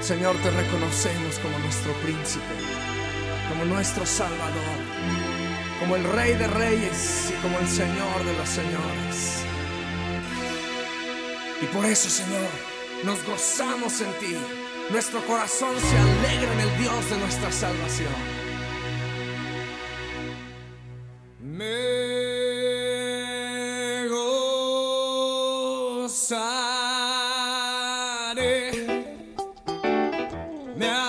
Señor, te reconocemos como nuestro príncipe, como nuestro Salvador, como el Rey de Reyes y como el Señor de los Señores. Y por eso, Señor, nos gozamos en ti. Nuestro corazón se alegra en el Dios de nuestra salvación. Me gozaré. Now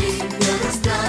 Let us star.